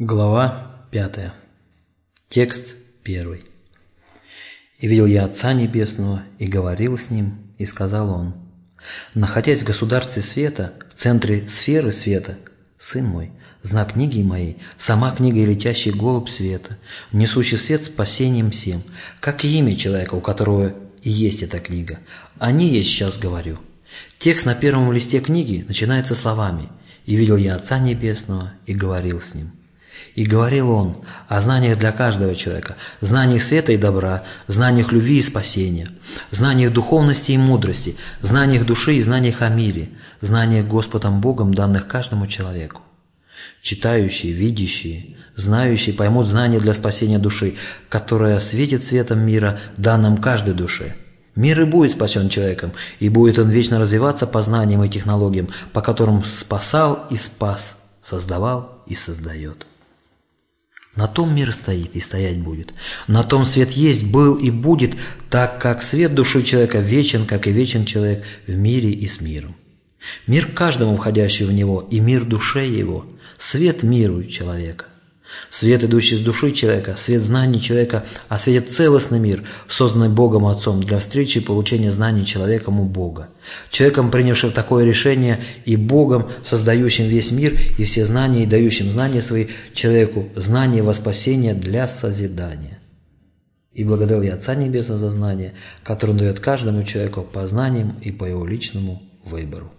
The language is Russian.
Глава 5. Текст 1. «И видел я Отца Небесного, и говорил с Ним, и сказал Он, находясь в государстве света, в центре сферы света, Сын мой, знак книги моей, сама книга и летящий голубь света, несущий свет спасением всем, как имя человека, у которого и есть эта книга. О ней я сейчас говорю. Текст на первом листе книги начинается словами «И видел я Отца Небесного, и говорил с Ним». И говорил он о знаниях для каждого человека, знаниях света и добра, знаниях любви и спасения, знаниях духовности и мудрости, знаниях души и знаниях о мире, знаниях Господом Богом, данных каждому человеку. Читающие, видящие, знающие поймут знания для спасения души, которое светит светом мира, данным каждой душе. Мир и будет спасен человеком, и будет он вечно развиваться по знаниям и технологиям, по которым спасал и спас, создавал и создает. На том мир стоит и стоять будет. На том свет есть, был и будет, так как свет души человека вечен, как и вечен человек в мире и с миром. Мир каждому входящему в него и мир душе его, свет миру человека. Свет, идущий с души человека, свет знаний человека, осветит целостный мир, созданный Богом Отцом для встречи и получения знаний человеком у Бога. Человеком, принявшим такое решение, и Богом, создающим весь мир и все знания, и дающим знания свои человеку, знания во спасение для созидания. И благодарил я Отца Небесного за знание, которое он дает каждому человеку по знаниям и по его личному выбору.